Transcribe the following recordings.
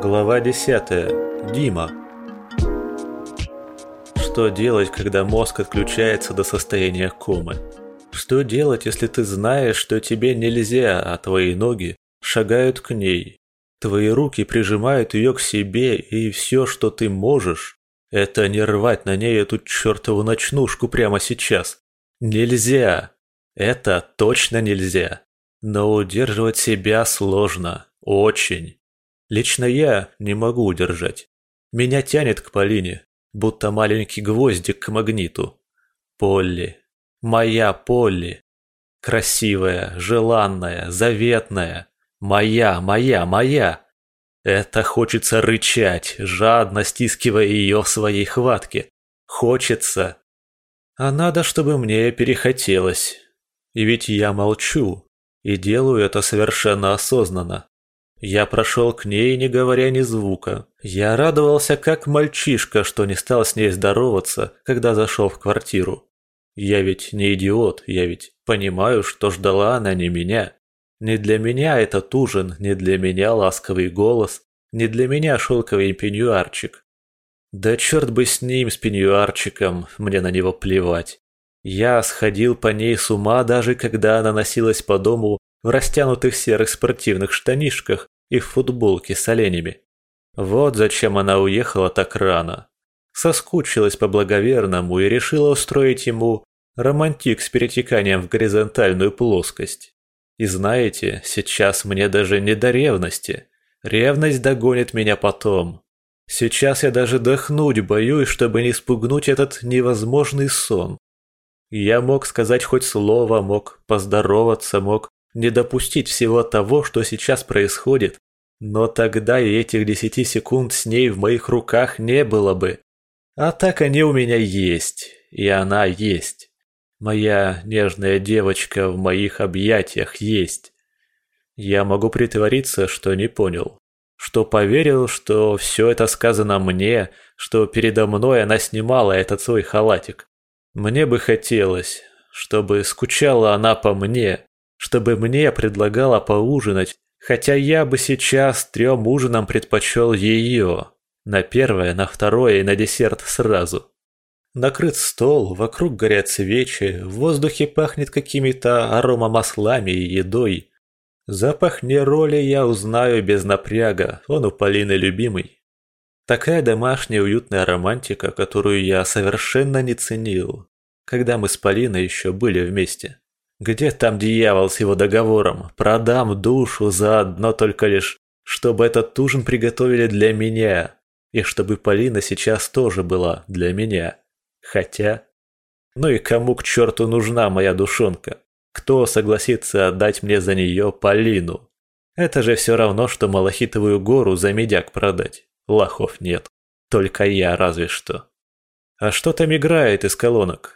Глава 10. Дима. Что делать, когда мозг отключается до состояния комы? Что делать, если ты знаешь, что тебе нельзя, а твои ноги шагают к ней? Твои руки прижимают ее к себе, и все, что ты можешь, это не рвать на ней эту чертову ночнушку прямо сейчас. Нельзя. Это точно нельзя. Но удерживать себя сложно. Очень. Лично я не могу удержать. Меня тянет к Полине, будто маленький гвоздик к магниту. Полли. Моя Полли. Красивая, желанная, заветная. Моя, моя, моя. Это хочется рычать, жадно стискивая ее в своей хватке. Хочется. А надо, чтобы мне перехотелось. И ведь я молчу. И делаю это совершенно осознанно. Я прошел к ней, не говоря ни звука. Я радовался, как мальчишка, что не стал с ней здороваться, когда зашел в квартиру. Я ведь не идиот, я ведь понимаю, что ждала она не меня. Не для меня этот ужин, не для меня ласковый голос, не для меня шелковый пеньюарчик. Да черт бы с ним, с пеньюарчиком, мне на него плевать. Я сходил по ней с ума, даже когда она носилась по дому в растянутых серых спортивных штанишках и в футболке с оленями. Вот зачем она уехала так рано. Соскучилась по благоверному и решила устроить ему романтик с перетеканием в горизонтальную плоскость. И знаете, сейчас мне даже не до ревности. Ревность догонит меня потом. Сейчас я даже дохнуть боюсь, чтобы не спугнуть этот невозможный сон. Я мог сказать хоть слово, мог поздороваться, мог не допустить всего того, что сейчас происходит, но тогда и этих десяти секунд с ней в моих руках не было бы. А так они у меня есть, и она есть. Моя нежная девочка в моих объятиях есть. Я могу притвориться, что не понял. Что поверил, что все это сказано мне, что передо мной она снимала этот свой халатик. Мне бы хотелось, чтобы скучала она по мне, чтобы мне предлагала поужинать, хотя я бы сейчас трем ужинам предпочел ее. На первое, на второе и на десерт сразу. Накрыт стол, вокруг горят свечи, в воздухе пахнет какими-то аромамаслами и едой. Запах нероли я узнаю без напряга, он у Полины любимый. Такая домашняя уютная романтика, которую я совершенно не ценил, когда мы с Полиной еще были вместе. Где там дьявол с его договором? Продам душу за одно только лишь, чтобы этот ужин приготовили для меня, и чтобы Полина сейчас тоже была для меня. Хотя... Ну и кому к черту нужна моя душонка? Кто согласится отдать мне за нее Полину? Это же все равно, что Малахитовую гору за медяк продать. Лохов нет. Только я разве что. А что там играет из колонок?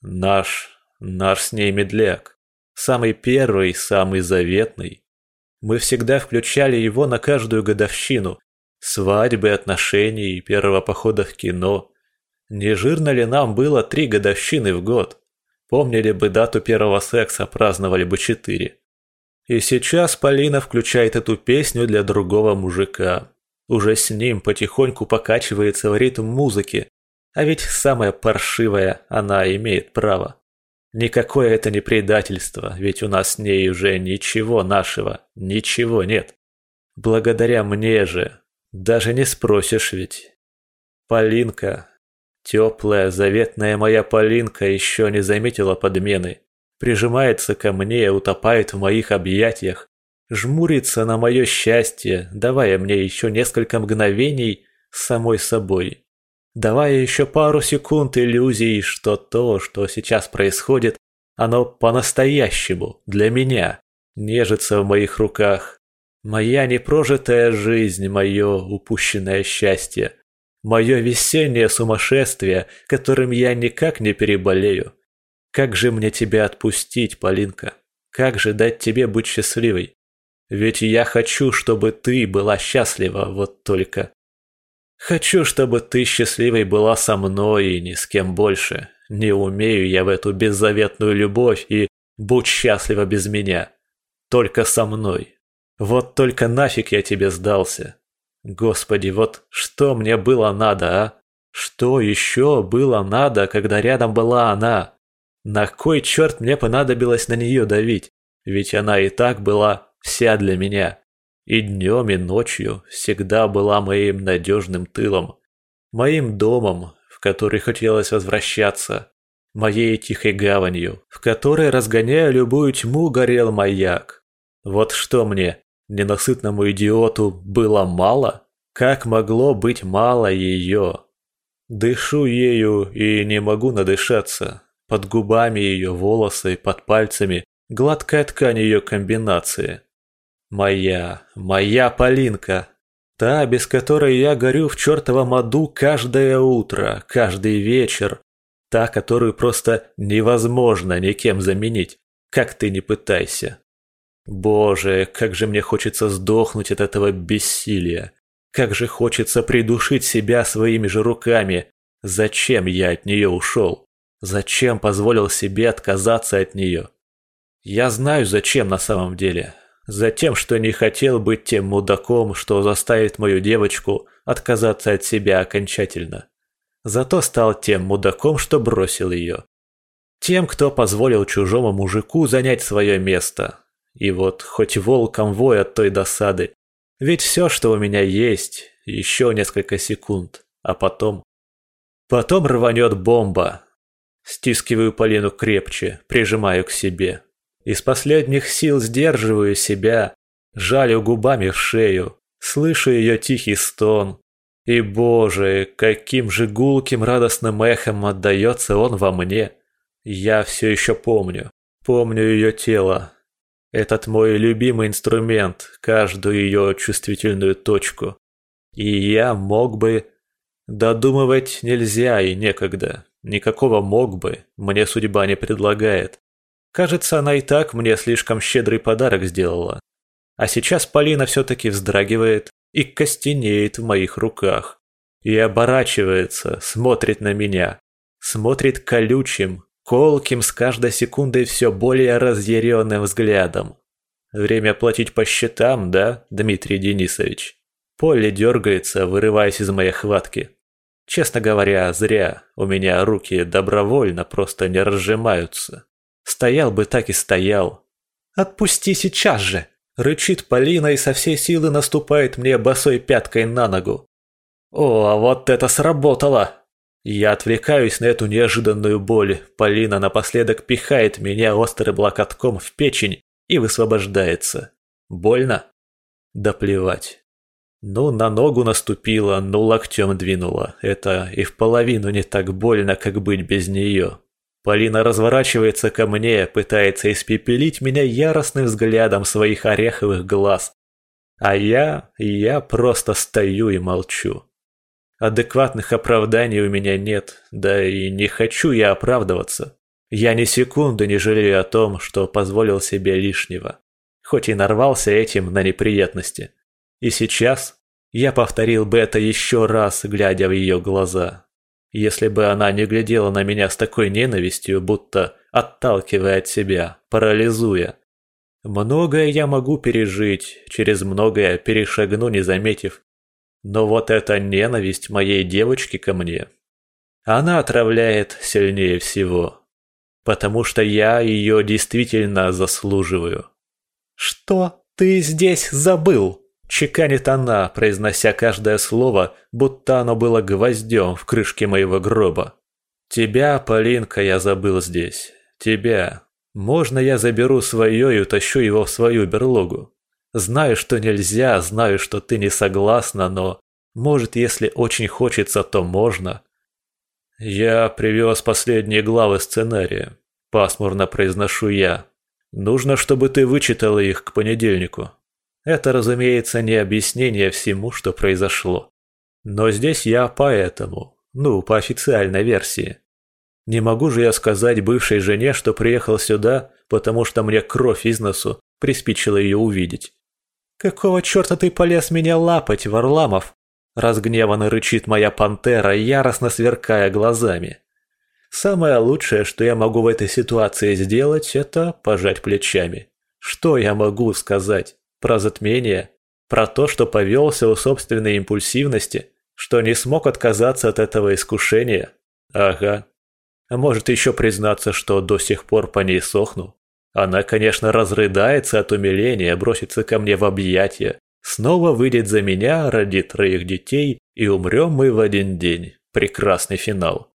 Наш Наш с ней медляк. Самый первый, самый заветный. Мы всегда включали его на каждую годовщину. Свадьбы, отношений, первого похода в кино. Не жирно ли нам было три годовщины в год? Помнили бы дату первого секса, праздновали бы четыре. И сейчас Полина включает эту песню для другого мужика. Уже с ним потихоньку покачивается в ритм музыки. А ведь самая паршивая она имеет право. Никакое это не предательство, ведь у нас с ней уже ничего нашего, ничего нет. Благодаря мне же, даже не спросишь ведь. Полинка, теплая, заветная моя Полинка еще не заметила подмены. Прижимается ко мне, утопает в моих объятиях, жмурится на мое счастье, давая мне еще несколько мгновений самой собой давая еще пару секунд иллюзий, что то, что сейчас происходит, оно по-настоящему, для меня, нежится в моих руках. Моя непрожитая жизнь, мое упущенное счастье, мое весеннее сумасшествие, которым я никак не переболею. Как же мне тебя отпустить, Полинка? Как же дать тебе быть счастливой? Ведь я хочу, чтобы ты была счастлива, вот только. Хочу, чтобы ты счастливой была со мной и ни с кем больше. Не умею я в эту беззаветную любовь и будь счастлива без меня. Только со мной. Вот только нафиг я тебе сдался. Господи, вот что мне было надо, а? Что еще было надо, когда рядом была она? На кой черт мне понадобилось на нее давить? Ведь она и так была вся для меня. И днем, и ночью всегда была моим надежным тылом. Моим домом, в который хотелось возвращаться. Моей тихой гаванью, в которой, разгоняя любую тьму, горел маяк. Вот что мне, ненасытному идиоту, было мало? Как могло быть мало ее? Дышу ею и не могу надышаться. Под губами ее волосы, под пальцами гладкая ткань ее комбинации. Моя, моя Полинка. Та, без которой я горю в чертовом аду каждое утро, каждый вечер. Та, которую просто невозможно никем заменить, как ты не пытайся. Боже, как же мне хочется сдохнуть от этого бессилия. Как же хочется придушить себя своими же руками. Зачем я от нее ушел? Зачем позволил себе отказаться от нее? Я знаю, зачем на самом деле. Затем, что не хотел быть тем мудаком, что заставит мою девочку отказаться от себя окончательно. Зато стал тем мудаком, что бросил ее. Тем, кто позволил чужому мужику занять свое место. И вот хоть волком вой от той досады. Ведь все, что у меня есть, еще несколько секунд, а потом... Потом рванет бомба. Стискиваю Полину крепче, прижимаю к себе. Из последних сил сдерживаю себя, жалю губами в шею, слышу ее тихий стон. И, боже, каким же гулким радостным эхом отдается он во мне. Я все еще помню, помню ее тело. Этот мой любимый инструмент, каждую ее чувствительную точку. И я мог бы... Додумывать нельзя и некогда. Никакого мог бы, мне судьба не предлагает. Кажется, она и так мне слишком щедрый подарок сделала. А сейчас Полина все-таки вздрагивает и костенеет в моих руках. И оборачивается, смотрит на меня. Смотрит колючим, колким с каждой секундой все более разъяренным взглядом. Время платить по счетам, да, Дмитрий Денисович? Поле дергается, вырываясь из моей хватки. Честно говоря, зря. У меня руки добровольно просто не разжимаются. Стоял бы так и стоял. «Отпусти сейчас же!» Рычит Полина и со всей силы наступает мне босой пяткой на ногу. О, а вот это сработало! Я отвлекаюсь на эту неожиданную боль. Полина напоследок пихает меня острым локотком в печень и высвобождается. Больно? Да плевать. Ну, на ногу наступила, ну локтем двинула. Это и в половину не так больно, как быть без нее. Полина разворачивается ко мне, пытается испепелить меня яростным взглядом своих ореховых глаз. А я, я просто стою и молчу. Адекватных оправданий у меня нет, да и не хочу я оправдываться. Я ни секунды не жалею о том, что позволил себе лишнего. Хоть и нарвался этим на неприятности. И сейчас я повторил бы это еще раз, глядя в ее глаза. Если бы она не глядела на меня с такой ненавистью, будто отталкивая от себя, парализуя. Многое я могу пережить, через многое перешагну, не заметив. Но вот эта ненависть моей девочки ко мне, она отравляет сильнее всего. Потому что я ее действительно заслуживаю. «Что ты здесь забыл?» Чеканит она, произнося каждое слово, будто оно было гвоздем в крышке моего гроба. «Тебя, Полинка, я забыл здесь. Тебя. Можно я заберу свое и утащу его в свою берлогу? Знаю, что нельзя, знаю, что ты не согласна, но, может, если очень хочется, то можно». «Я привез последние главы сценария», – пасмурно произношу я. «Нужно, чтобы ты вычитала их к понедельнику». Это, разумеется, не объяснение всему, что произошло. Но здесь я поэтому, ну, по официальной версии. Не могу же я сказать бывшей жене, что приехал сюда, потому что мне кровь из носу приспичило ее увидеть. «Какого черта ты полез меня лапать, Варламов?» Разгневанно рычит моя пантера, яростно сверкая глазами. Самое лучшее, что я могу в этой ситуации сделать, это пожать плечами. Что я могу сказать? Про затмение? Про то, что повелся у собственной импульсивности, что не смог отказаться от этого искушения. Ага. А может еще признаться, что до сих пор по ней сохну. Она, конечно, разрыдается от умиления, бросится ко мне в объятия, снова выйдет за меня, родит троих детей, и умрем мы в один день. Прекрасный финал.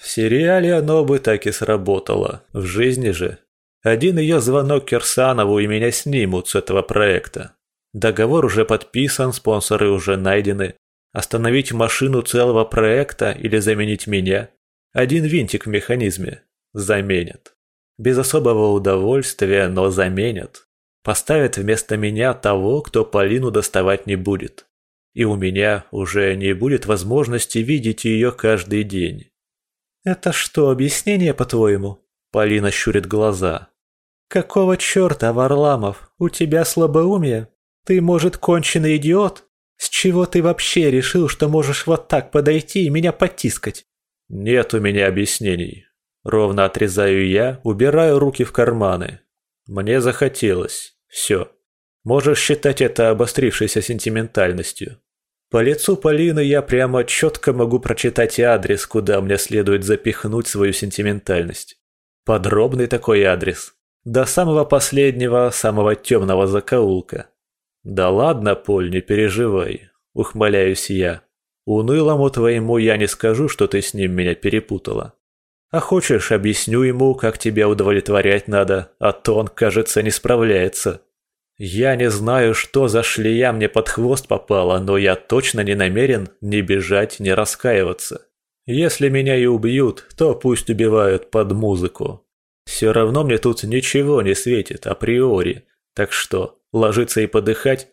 В сериале оно бы так и сработало, в жизни же. Один ее звонок Кирсанову и меня снимут с этого проекта. Договор уже подписан, спонсоры уже найдены. Остановить машину целого проекта или заменить меня? Один винтик в механизме. Заменят. Без особого удовольствия, но заменят. Поставят вместо меня того, кто Полину доставать не будет. И у меня уже не будет возможности видеть ее каждый день. «Это что, объяснение, по-твоему?» Полина щурит глаза. «Какого черта, Варламов? У тебя слабоумие? Ты, может, конченый идиот? С чего ты вообще решил, что можешь вот так подойти и меня потискать?» «Нет у меня объяснений. Ровно отрезаю я, убираю руки в карманы. Мне захотелось. Все. Можешь считать это обострившейся сентиментальностью. По лицу Полины я прямо четко могу прочитать адрес, куда мне следует запихнуть свою сентиментальность. Подробный такой адрес. До самого последнего, самого темного закоулка. Да ладно, Поль, не переживай. Ухмыляюсь я. Унылому твоему я не скажу, что ты с ним меня перепутала. А хочешь, объясню ему, как тебя удовлетворять надо, а то он, кажется, не справляется. Я не знаю, что за шлея мне под хвост попала, но я точно не намерен ни бежать, ни раскаиваться. Если меня и убьют, то пусть убивают под музыку. Все равно мне тут ничего не светит априори, так что ложиться и подыхать.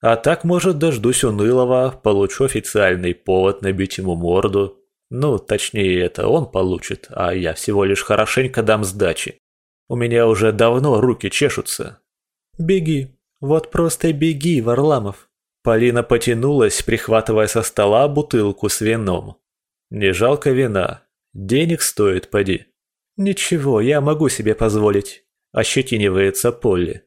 А так, может, дождусь унылого, получу официальный повод набить ему морду. Ну, точнее, это он получит, а я всего лишь хорошенько дам сдачи. У меня уже давно руки чешутся, «Беги, вот просто беги, Варламов!» Полина потянулась, прихватывая со стола бутылку с вином. «Не жалко вина. Денег стоит, поди». «Ничего, я могу себе позволить», – ощетинивается Полли.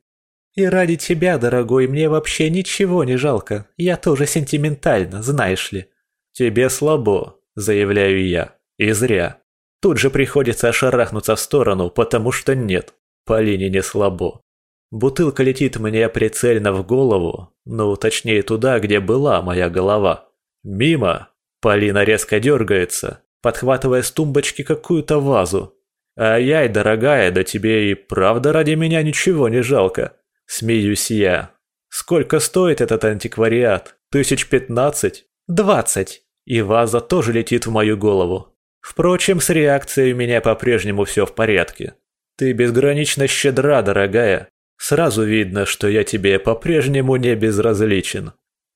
«И ради тебя, дорогой, мне вообще ничего не жалко. Я тоже сентиментальна, знаешь ли». «Тебе слабо», – заявляю я. «И зря. Тут же приходится ошарахнуться в сторону, потому что нет, Полине не слабо. Бутылка летит мне прицельно в голову, ну, точнее туда, где была моя голова. Мимо. Полина резко дергается, подхватывая с тумбочки какую-то вазу. «Ай-яй, дорогая, да тебе и правда ради меня ничего не жалко». Смеюсь я. «Сколько стоит этот антиквариат? Тысяч пятнадцать? Двадцать!» И ваза тоже летит в мою голову. Впрочем, с реакцией у меня по-прежнему все в порядке. Ты безгранично щедра, дорогая. Сразу видно, что я тебе по-прежнему не безразличен.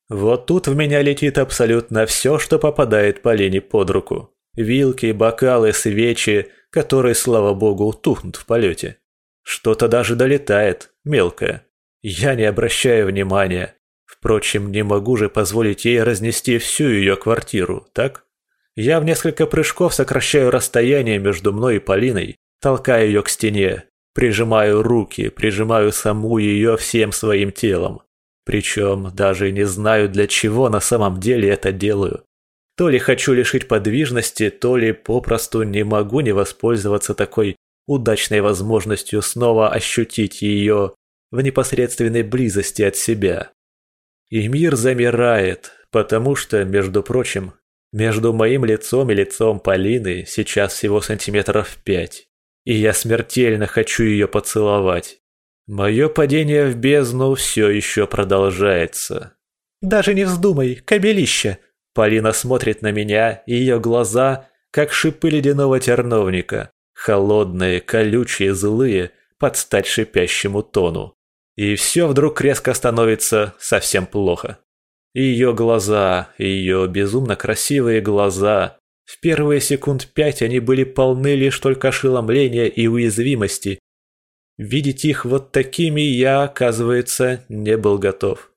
Вот тут в меня летит абсолютно все, что попадает по линии под руку. Вилки, бокалы, свечи, которые, слава богу, тухнут в полете. Что-то даже долетает, мелкое. Я не обращаю внимания. Впрочем, не могу же позволить ей разнести всю ее квартиру, так? Я в несколько прыжков сокращаю расстояние между мной и Полиной, толкая ее к стене, Прижимаю руки, прижимаю саму ее всем своим телом. Причем даже не знаю, для чего на самом деле это делаю. То ли хочу лишить подвижности, то ли попросту не могу не воспользоваться такой удачной возможностью снова ощутить ее в непосредственной близости от себя. И мир замирает, потому что, между прочим, между моим лицом и лицом Полины сейчас всего сантиметров пять и я смертельно хочу ее поцеловать. Мое падение в бездну все еще продолжается. «Даже не вздумай, кобелище!» Полина смотрит на меня, и ее глаза, как шипы ледяного терновника, холодные, колючие, злые, под стать шипящему тону. И все вдруг резко становится совсем плохо. Ее глаза, ее безумно красивые глаза, в первые секунд пять они были полны лишь только ошеломления и уязвимости. Видеть их вот такими я, оказывается, не был готов.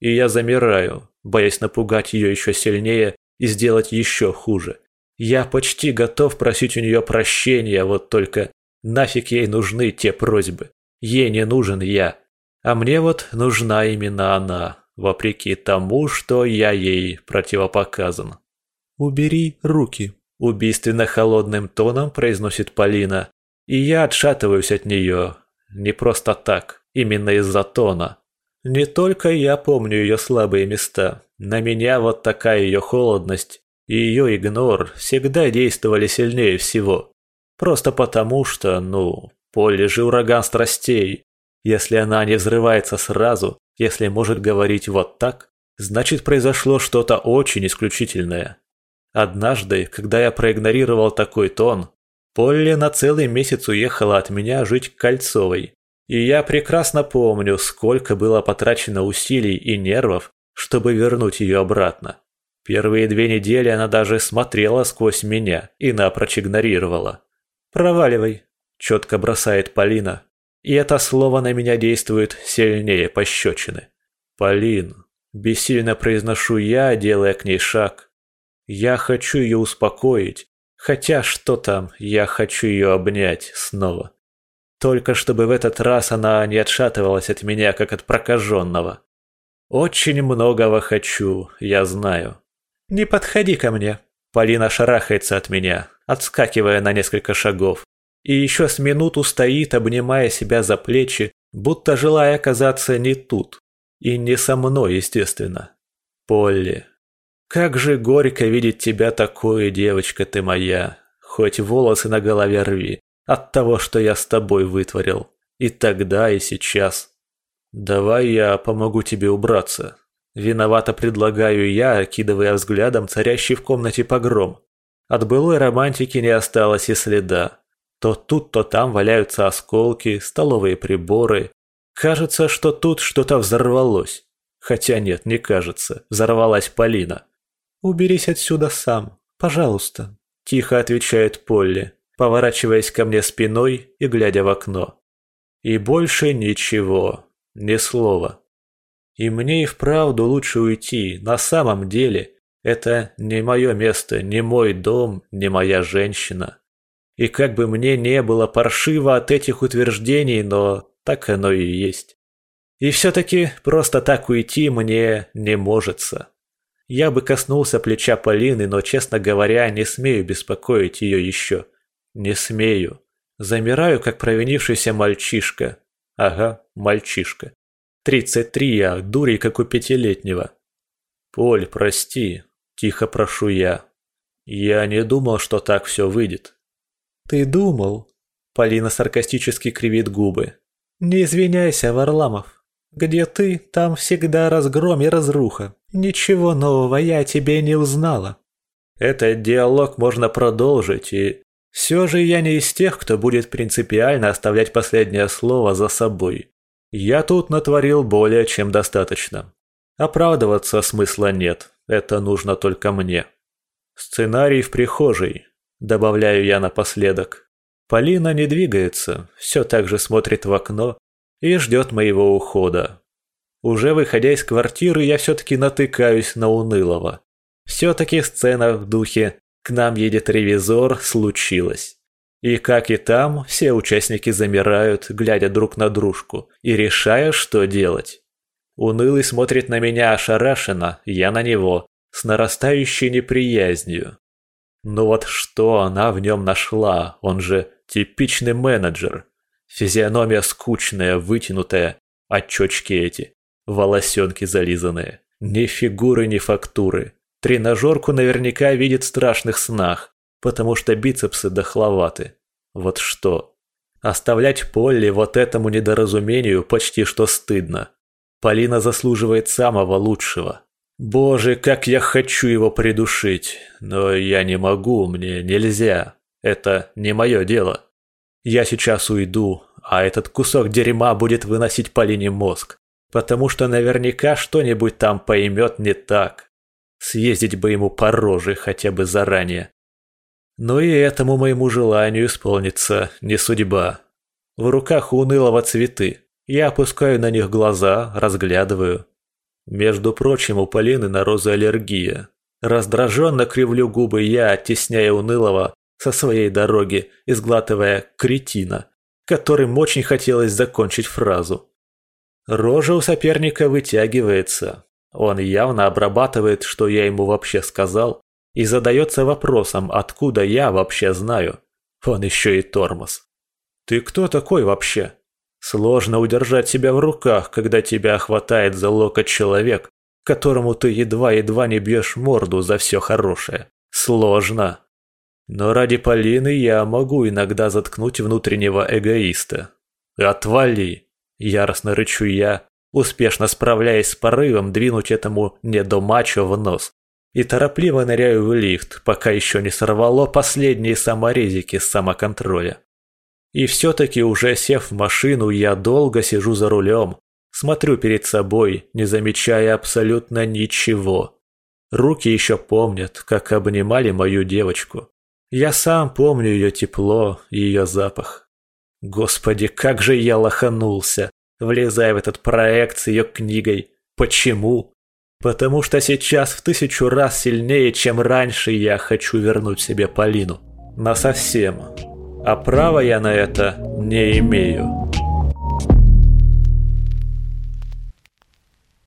И я замираю, боясь напугать ее еще сильнее и сделать еще хуже. Я почти готов просить у нее прощения, вот только нафиг ей нужны те просьбы. Ей не нужен я. А мне вот нужна именно она. вопреки тому, что я ей противопоказан. «Убери руки», – убийственно холодным тоном произносит Полина, и я отшатываюсь от нее. Не просто так, именно из-за тона. Не только я помню ее слабые места, на меня вот такая ее холодность и ее игнор всегда действовали сильнее всего. Просто потому что, ну, Поле же ураган страстей. Если она не взрывается сразу, если может говорить вот так, значит произошло что-то очень исключительное. Однажды, когда я проигнорировал такой тон, Полли на целый месяц уехала от меня жить к Кольцовой. И я прекрасно помню, сколько было потрачено усилий и нервов, чтобы вернуть ее обратно. Первые две недели она даже смотрела сквозь меня и напрочь игнорировала. «Проваливай», – четко бросает Полина. И это слово на меня действует сильнее пощечины. «Полин», – бессильно произношу я, делая к ней шаг. Я хочу ее успокоить, хотя что там, я хочу ее обнять снова. Только чтобы в этот раз она не отшатывалась от меня, как от прокаженного. Очень многого хочу, я знаю. «Не подходи ко мне!» Полина шарахается от меня, отскакивая на несколько шагов. И еще с минуту стоит, обнимая себя за плечи, будто желая оказаться не тут. И не со мной, естественно. Полли. Как же горько видеть тебя такой, девочка ты моя. Хоть волосы на голове рви от того, что я с тобой вытворил. И тогда, и сейчас. Давай я помогу тебе убраться. Виновато предлагаю я, окидывая взглядом царящий в комнате погром. От былой романтики не осталось и следа. То тут, то там валяются осколки, столовые приборы. Кажется, что тут что-то взорвалось. Хотя нет, не кажется. Взорвалась Полина. «Уберись отсюда сам, пожалуйста», – тихо отвечает Полли, поворачиваясь ко мне спиной и глядя в окно. И больше ничего, ни слова. И мне и вправду лучше уйти, на самом деле. Это не мое место, не мой дом, не моя женщина. И как бы мне не было паршиво от этих утверждений, но так оно и есть. И все-таки просто так уйти мне не можется. Я бы коснулся плеча Полины, но, честно говоря, не смею беспокоить ее еще. Не смею. Замираю, как провинившийся мальчишка. Ага, мальчишка. Тридцать три, а дурей, как у пятилетнего. «Поль, прости», – тихо прошу я. «Я не думал, что так все выйдет». «Ты думал?» – Полина саркастически кривит губы. «Не извиняйся, Варламов. Где ты, там всегда разгром и разруха. Ничего нового я тебе не узнала». Этот диалог можно продолжить, и все же я не из тех, кто будет принципиально оставлять последнее слово за собой. Я тут натворил более чем достаточно. Оправдываться смысла нет, это нужно только мне. Сценарий в прихожей, добавляю я напоследок. Полина не двигается, все так же смотрит в окно и ждет моего ухода. Уже выходя из квартиры, я все-таки натыкаюсь на унылого. Все-таки сцена в духе «К нам едет ревизор» случилась. И как и там, все участники замирают, глядя друг на дружку и решая, что делать. Унылый смотрит на меня ошарашенно, я на него, с нарастающей неприязнью. Но вот что она в нем нашла, он же типичный менеджер. Физиономия скучная, вытянутая, очечки эти, волосенки зализанные. Ни фигуры, ни фактуры. Тренажерку наверняка видит в страшных снах потому что бицепсы дохловаты. Вот что. Оставлять Полли вот этому недоразумению почти что стыдно. Полина заслуживает самого лучшего. Боже, как я хочу его придушить, но я не могу, мне нельзя. Это не мое дело. Я сейчас уйду, а этот кусок дерьма будет выносить Полине мозг, потому что наверняка что-нибудь там поймет не так. Съездить бы ему по роже хотя бы заранее. Но и этому моему желанию исполнится не судьба. В руках унылого цветы. Я опускаю на них глаза, разглядываю. Между прочим, у Полины на розы аллергия. Раздраженно кривлю губы я, оттесняя унылого со своей дороги, изглатывая кретина, которым очень хотелось закончить фразу. Рожа у соперника вытягивается, Он явно обрабатывает, что я ему вообще сказал, и задается вопросом, откуда я вообще знаю. Он еще и тормоз. «Ты кто такой вообще?» Сложно удержать себя в руках, когда тебя хватает за локоть человек, которому ты едва-едва не бьешь морду за все хорошее. Сложно. Но ради Полины я могу иногда заткнуть внутреннего эгоиста. «Отвали!» – яростно рычу я, успешно справляясь с порывом двинуть этому недомачо в нос. И торопливо ныряю в лифт, пока еще не сорвало последние саморезики с самоконтроля. И все-таки уже сев в машину, я долго сижу за рулем, смотрю перед собой, не замечая абсолютно ничего. Руки еще помнят, как обнимали мою девочку. Я сам помню ее тепло и ее запах. Господи, как же я лоханулся, влезая в этот проект с ее книгой. Почему? Потому что сейчас в тысячу раз сильнее, чем раньше, я хочу вернуть себе Полину. Насовсем. А права я на это не имею.